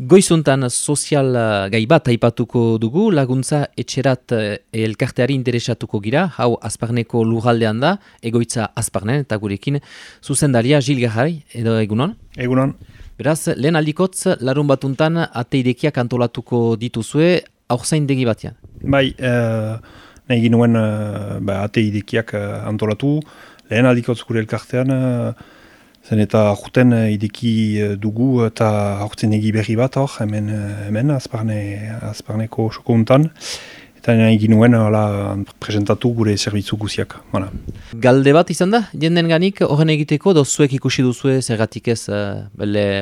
Goizuntan sozial uh, gai bat aipatuko dugu, laguntza etxerat uh, elkarteari interesatuko gira, hau azparneko lugaldean da, egoitza azparnen eta gurekin, zuzendaria Gil Gahai, edo egunon? Egunon. Beraz, lehen aldikotz, larun batuntan ateidekiak antolatuko dituzue, aurzain degi batean? Bai, uh, nahi ginuen uh, ba, ateidekiak uh, antolatu, lehen aldikotz gure elkartean, Zen eta juten uh, ideki uh, dugu eta aurten egi berri bat hor, hemen, uh, hemen azparne, azparneko soko untan. Eta nahi ginuen hala, presentatu gure zerbitzu guziak. Voilà. Galde bat izan da, jenden ganik horren egiteko, da zuek ikusi duzue zergatik ez uh,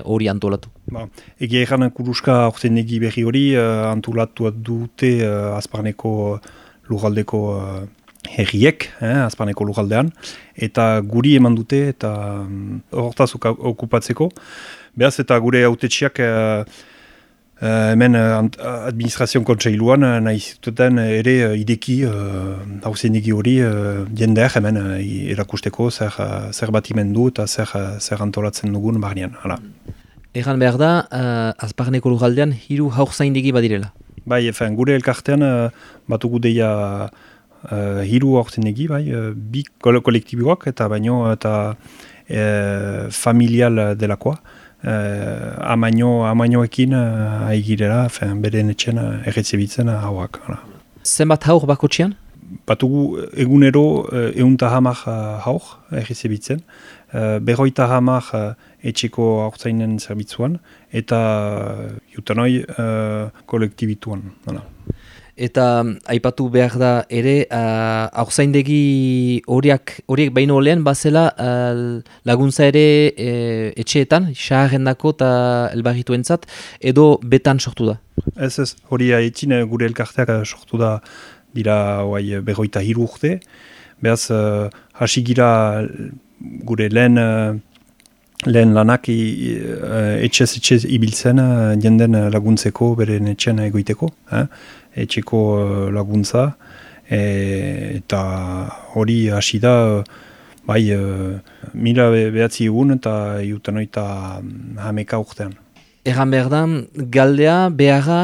hori antolatu? Ba, Egi egan kuruska aurten egi berri hori uh, antolatu dute uh, azparneko lugaldeko herriek, eh, azpaneko lugaldean, eta guri eman dute eta mm, hortaz okupatzeko. Beaz eta gure autetxiak eh, eh, hemen uh, administrazioan kontseiluan uh, nahi zututen ere uh, ideki hauzen uh, hori uh, jender hemen uh, erakusteko zer, uh, zer batimendu eta zer, uh, zer antolatzen dugun barnean. Hala. Egan behar da, uh, azparneko lugaldean hiru haurzain badirela? Bai, efen, gure elkartean uh, batugu deia uh, hiru aurten egi, bai, uh, bi kolektiboak eta baino eta uh, familial delakoa. Uh, amaino, amainoekin uh, aigirera, bere netxen uh, erretzebitzen uh, hauak. Zenbat haur bako txian? Batugu egunero uh, eunta hamar uh, haur erretzebitzen. Uh, berroita hamar uh, etxeko aurtzainen zerbitzuan eta uh, jutanoi uh, kolektibituan eta aipatu behar da ere uh, aurzaindegi horiek horiek baino lehen bazela uh, laguntza ere uh, etxeetan xaharrendako eta elbarritu entzat edo betan sortu da? Ez ez hori haitzin gure elkarteak sortu da dira oai, berroita hiru urte. Behaz uh, hasi gira gure lehen uh, lehen lanak uh, etxez etxez ibiltzen uh, jenden laguntzeko bere etxen egoiteko eh? etxeko laguntza e, eta hori hasi da bai mila behatzi egun eta oita mm, hameka urtean. Egan behar da, galdea beharra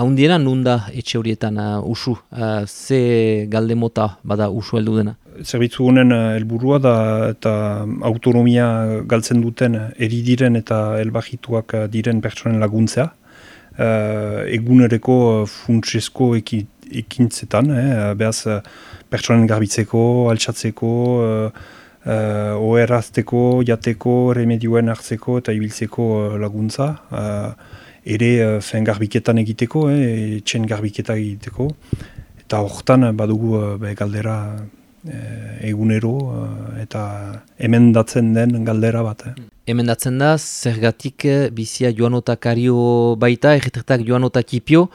haundiena nunda etxe horietan uh, usu, uh, ze galde mota bada usu heldu dena? Zerbitzu honen helburua da eta autonomia galtzen duten eridiren eta elbahituak diren pertsonen laguntzea uh, egunereko funtsesko ekintzetan, eh, behaz pertsonen garbitzeko, altsatzeko, uh, uh, oerazteko, jateko, remedioen hartzeko eta ibiltzeko laguntza. Uh, ere uh, fen garbiketan egiteko, eh, etxen garbiketa egiteko. Eta horretan badugu uh, galdera egunero uh, eta emendatzen den galdera bat. Eh emendatzen da, zergatik eh, bizia joanota kario baita, erretretak joanota kipio,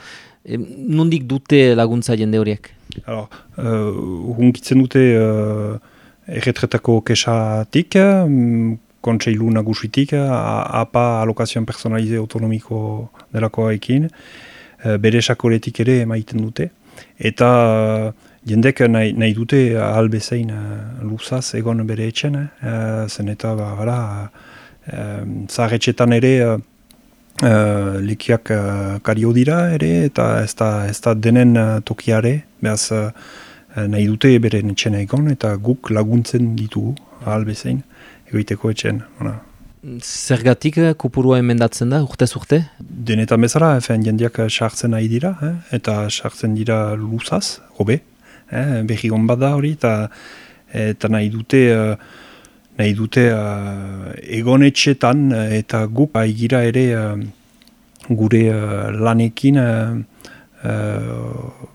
e, nundik dute laguntza jende horiek? Alors, uh, hunkitzen dute uh, erretretako kesatik, um, kontseilu nagusitik, apa alokazioan personalize autonomiko delakoa ekin, uh, bere sakoletik ere emaiten dute, eta jendek nahi, nahi dute albezein uh, luzaz egon bere etxen, uh, zen eta ba, zaharretxetan ere uh, lekiak uh, kario dira ere eta ez da, ez da denen uh, tokiare behaz uh, nahi dute bere netxena egon eta guk laguntzen ditugu ahalbezein egoiteko etxen. Ona. Zergatik kupurua emendatzen da, urte urte? Denetan bezala, efen jendiak sartzen nahi dira, eh? eta sartzen dira luzaz, hobe, eh? behi bat da hori, eta, eta nahi dute nahi dute uh, egonetxetan uh, eta guk haigira ere uh, gure uh, lanekin uh, uh,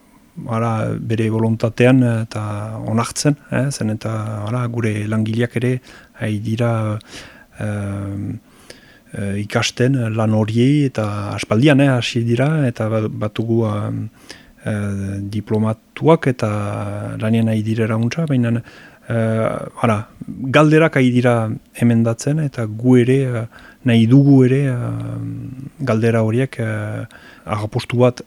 ara, bere volontatean eta onartzen, eh, zen eta ara, gure langileak ere haidira uh, ikasten lan horiei eta aspaldian eh, hasi dira eta batugu uh, diplomatuak eta lanien nahi direra untza, baina uh, galderak ari dira emendatzen eta gu ere uh, nahi dugu ere galdera horiek uh, agapostu bat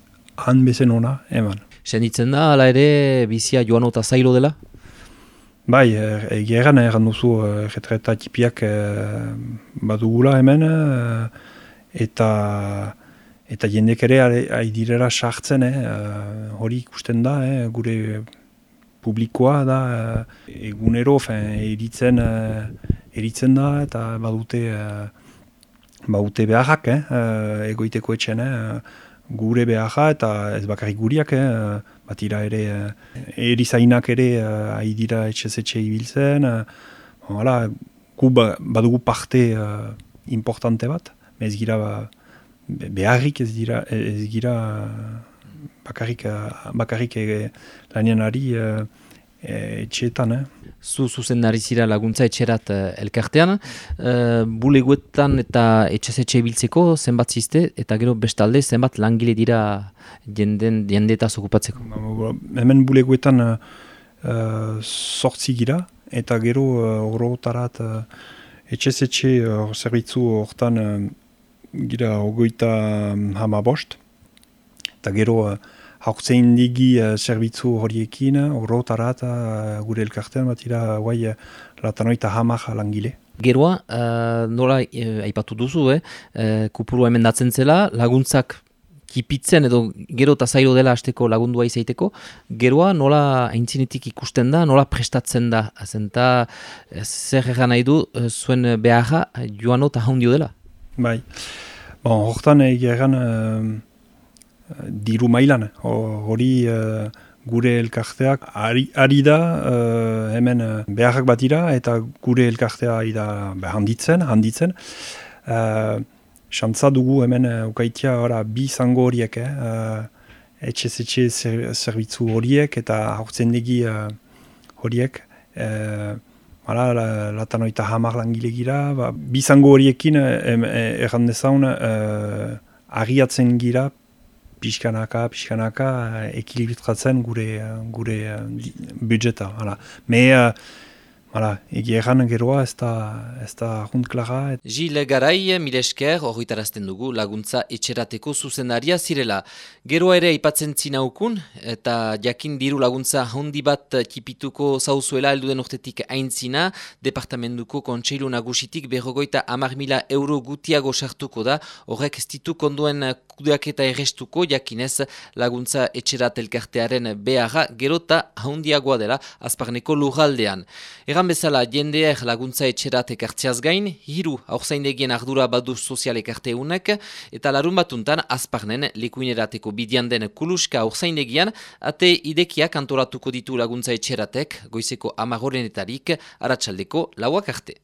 han bezen ona eman. Senditzen da, ala ere bizia joan eta zailo dela? Bai, egeran er, erran duzu uh, tipiak badugula hemen eta eta jendek ere haidirera sartzen, eh, hori ikusten da, eh, gure publikoa da, egunero, fen, eritzen, eritzen da, eta badute, badute beharrak, eh, egoiteko etxen, gure beharra, eta ez bakarrik guriak, eh, batira ere, erizainak ere, haidira etxez etxe ibiltzen, hala, gu ba, badugu parte importante bat, ez gira ba, beharrik ez dira ez gira bakarrik, bakarrik e, lanian ari e, etxeetan. Eh? Zu zuzen zira laguntza etxerat elkartean, e, buleguetan eta etxez-etxe biltzeko zenbat ziste, eta gero bestalde zenbat langile dira jenden, jendeta okupatzeko? Ba, hemen buleguetan sortzi gira, eta gero horretarat uh, etxez-etxe uh, zerbitzu hortan gira ogoita hama bost, eta gero uh, haukzein digi uh, zerbitzu horiekin, horrotarat uh, gure elkartean bat ira guai latanoita hamak langile. Geroa, uh, nola uh, aipatu duzu, eh? uh, kupuru hemen datzen zela, laguntzak kipitzen edo gero eta zailo dela hasteko lagundua izaiteko, geroa nola aintzinetik ikusten da, nola prestatzen da, azenta zer egan nahi du zuen beharra joan eta haundio dela. Bai. Bon, hortan egeran uh, diru mailan. Hori uh, gure elkarteak ari, ari da uh, hemen uh, beharrak bat dira eta gure elkartea da handitzen, handitzen. Uh, Xantza dugu hemen uh, ukaitia ora, bi zango horiek, eh? uh, etxe-etxe zerbitzu horiek eta haurtzen degi uh, horiek. Uh, Hala, la, latan oita hamar langile gira, ba, bizango horiekin erran dezaun uh, agiatzen gira pixkanaka, pixkanaka ekilibratzen gure, gure uh, budjeta. Hala. Me, uh, Hala, egi erran geroa ez da, ez da junt klara. Gil Garai, Milesker, horretarazten dugu laguntza etxerateko zuzendaria zirela. Geroa ere ipatzen zinaukun, eta jakin diru laguntza handi bat kipituko zauzuela elduden urtetik aintzina, departamentuko kontseilu nagusitik berrogoita amar mila euro gutiago sartuko da, horrek ez ditu konduen kudeak eta errestuko, jakinez laguntza etxerat elkartearen beharra, gerota handiagoa dela, azparneko lujaldean. Egan bezala jendeer laguntza etxerat ekartzeaz gain, hiru aurzaindegien ardura badu sozialek arteunek, eta larun batuntan azparnen likuinerateko bidian den kuluska aurzaindegian, ate idekiak antolatuko ditu laguntza etxeratek, goizeko amagorenetarik, aratsaldeko lauak arte.